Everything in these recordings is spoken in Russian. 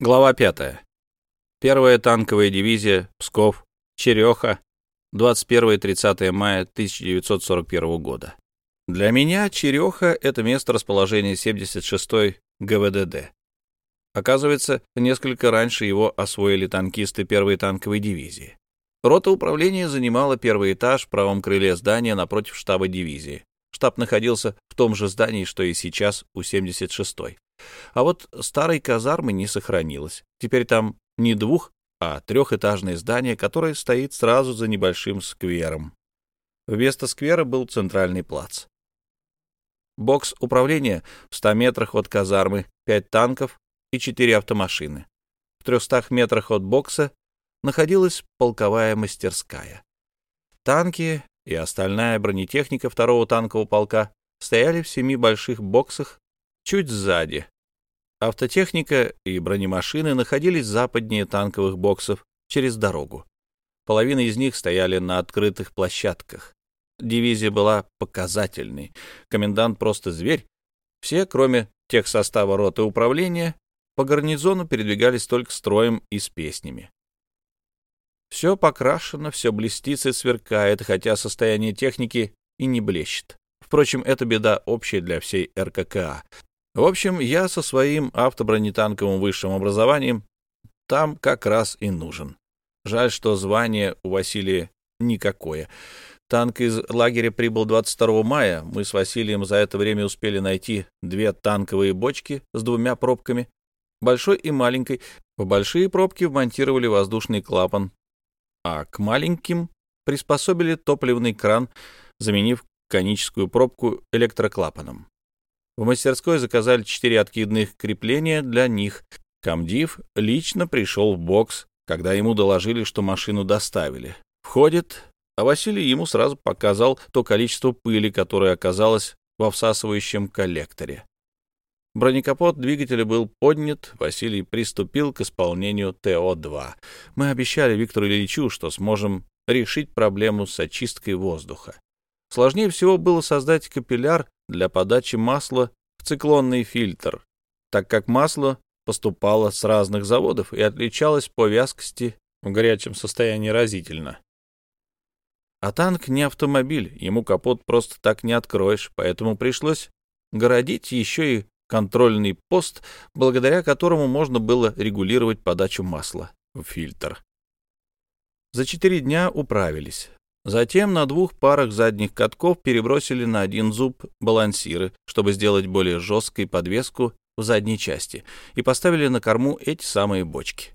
Глава 5. Первая танковая дивизия, Псков, Череха, 21-30 мая 1941 года. Для меня Череха — это место расположения 76-й ГВДД. Оказывается, несколько раньше его освоили танкисты первой танковой дивизии. Рота управления занимала первый этаж в правом крыле здания напротив штаба дивизии. Штаб находился в том же здании, что и сейчас у 76-й. А вот старой казармы не сохранилось. Теперь там не двух, а трехэтажное здание, которое стоит сразу за небольшим сквером. Вместо сквера был центральный плац. Бокс управления в 100 метрах от казармы, 5 танков и 4 автомашины. В 300 метрах от бокса находилась полковая мастерская. Танки и остальная бронетехника второго танкового полка стояли в семи больших боксах чуть сзади. Автотехника и бронемашины находились западнее танковых боксов через дорогу. Половина из них стояли на открытых площадках. Дивизия была показательной. Комендант просто зверь. Все, кроме тех состава роты управления, по гарнизону передвигались только строем и с песнями. Все покрашено, все блестит и сверкает, хотя состояние техники и не блещет. Впрочем, это беда общая для всей РККА. В общем, я со своим автобронетанковым высшим образованием там как раз и нужен. Жаль, что звание у Василия никакое. Танк из лагеря прибыл 22 мая. Мы с Василием за это время успели найти две танковые бочки с двумя пробками, большой и маленькой. В большие пробки вмонтировали воздушный клапан, а к маленьким приспособили топливный кран, заменив коническую пробку электроклапаном. В мастерской заказали четыре откидных крепления для них. Камдив лично пришел в бокс, когда ему доложили, что машину доставили. Входит, а Василий ему сразу показал то количество пыли, которое оказалось во всасывающем коллекторе. Бронекапот двигателя был поднят, Василий приступил к исполнению ТО-2. Мы обещали Виктору Ильичу, что сможем решить проблему с очисткой воздуха. Сложнее всего было создать капилляр для подачи масла в циклонный фильтр, так как масло поступало с разных заводов и отличалось по вязкости в горячем состоянии разительно. А танк не автомобиль, ему капот просто так не откроешь, поэтому пришлось городить еще и контрольный пост, благодаря которому можно было регулировать подачу масла в фильтр. За четыре дня управились. Затем на двух парах задних катков перебросили на один зуб балансиры, чтобы сделать более жесткой подвеску в задней части, и поставили на корму эти самые бочки.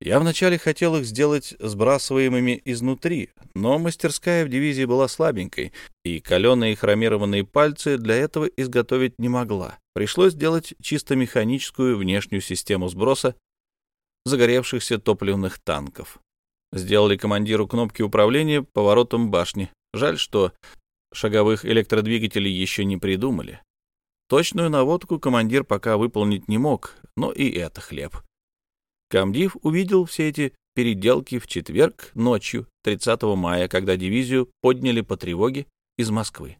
Я вначале хотел их сделать сбрасываемыми изнутри, но мастерская в дивизии была слабенькой, и каленые хромированные пальцы для этого изготовить не могла. Пришлось делать чисто механическую внешнюю систему сброса загоревшихся топливных танков. Сделали командиру кнопки управления поворотом башни. Жаль, что шаговых электродвигателей еще не придумали. Точную наводку командир пока выполнить не мог, но и это хлеб. Камдив увидел все эти переделки в четверг ночью 30 мая, когда дивизию подняли по тревоге из Москвы.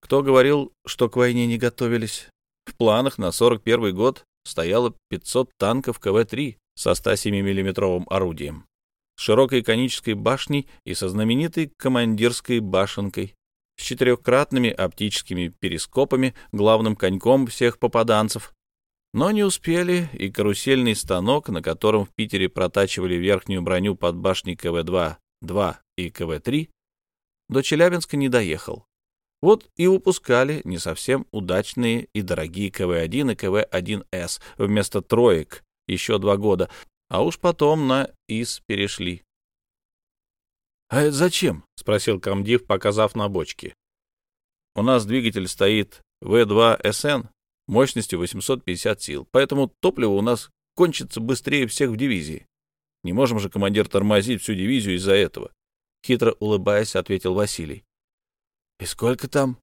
Кто говорил, что к войне не готовились? В планах на 41 год стояло 500 танков КВ-3 со 107 миллиметровым орудием широкой конической башней и со знаменитой командирской башенкой, с четырехкратными оптическими перископами, главным коньком всех попаданцев. Но не успели, и карусельный станок, на котором в Питере протачивали верхнюю броню под башней КВ-2, 2 и КВ-3, до Челябинска не доехал. Вот и выпускали не совсем удачные и дорогие КВ-1 и КВ-1С вместо троек еще два года, а уж потом на ИС перешли. — А это зачем? — спросил комдив, показав на бочке. — У нас двигатель стоит В2СН мощностью 850 сил, поэтому топливо у нас кончится быстрее всех в дивизии. Не можем же, командир, тормозить всю дивизию из-за этого. Хитро улыбаясь, ответил Василий. — И сколько там?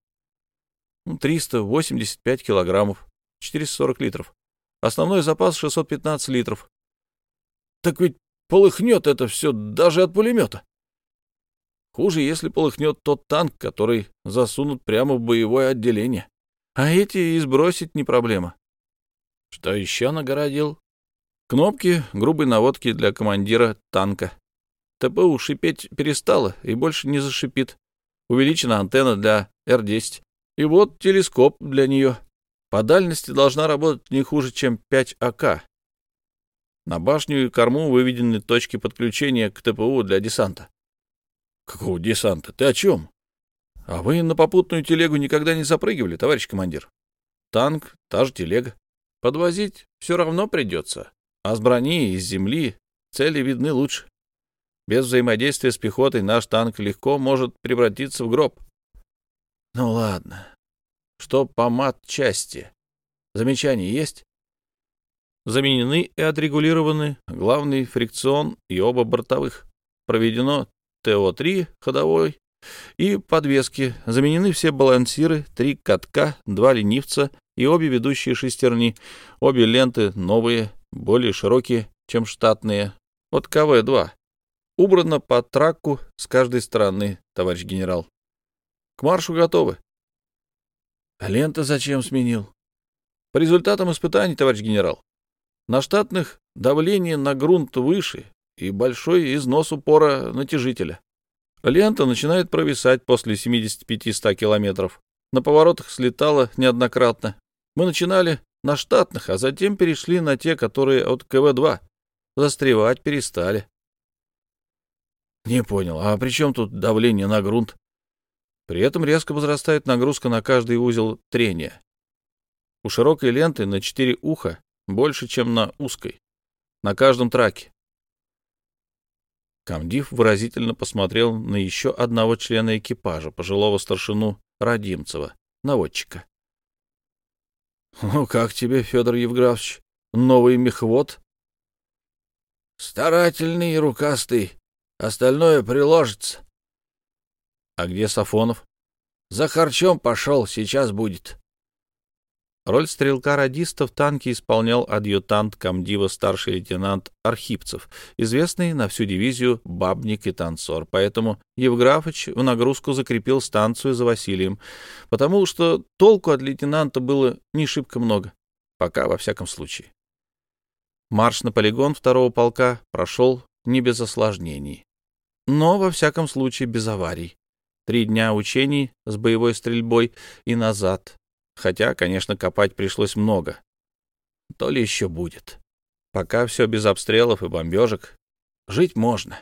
Ну, — 385 килограммов, 440 литров. Основной запас 615 литров. Так ведь полыхнет это все даже от пулемета. Хуже, если полыхнет тот танк, который засунут прямо в боевое отделение. А эти и сбросить не проблема. Что еще нагородил? Кнопки грубой наводки для командира танка. ТПУ шипеть перестала и больше не зашипит. Увеличена антенна для Р-10. И вот телескоп для нее. По дальности должна работать не хуже, чем 5 АК. На башню и корму выведены точки подключения к ТПУ для десанта. Какого десанта? Ты о чем? А вы на попутную телегу никогда не запрыгивали, товарищ командир? Танк, та же телега. Подвозить все равно придется. А с брони и с земли цели видны лучше. Без взаимодействия с пехотой наш танк легко может превратиться в гроб. Ну ладно. Что по мат-части? Замечания есть? Заменены и отрегулированы главный фрикцион и оба бортовых. Проведено ТО-3 ходовой и подвески. Заменены все балансиры, три катка, два ленивца и обе ведущие шестерни. Обе ленты новые, более широкие, чем штатные, от КВ-2. Убрано по траку с каждой стороны, товарищ генерал. К маршу готовы. Лента зачем сменил? По результатам испытаний, товарищ генерал. На штатных давление на грунт выше и большой износ упора натяжителя. Лента начинает провисать после 75-100 километров. На поворотах слетала неоднократно. Мы начинали на штатных, а затем перешли на те, которые от КВ-2. Застревать перестали. Не понял, а при чем тут давление на грунт? При этом резко возрастает нагрузка на каждый узел трения. У широкой ленты на четыре уха больше, чем на узкой. На каждом траке. Камдив выразительно посмотрел на еще одного члена экипажа, пожилого старшину Радимцева, наводчика. — Ну, как тебе, Федор Евграфович, новый мехвод? — Старательный и рукастый. Остальное приложится. — А где Сафонов? — За харчом пошел, сейчас будет. Роль стрелка-радиста в танке исполнял адъютант комдива старший лейтенант Архипцев, известный на всю дивизию бабник и танцор. Поэтому Евграфович в нагрузку закрепил станцию за Василием, потому что толку от лейтенанта было не шибко много, пока во всяком случае. Марш на полигон второго полка прошел не без осложнений, но во всяком случае без аварий. Три дня учений с боевой стрельбой и назад Хотя, конечно, копать пришлось много. То ли еще будет. Пока все без обстрелов и бомбежек. Жить можно.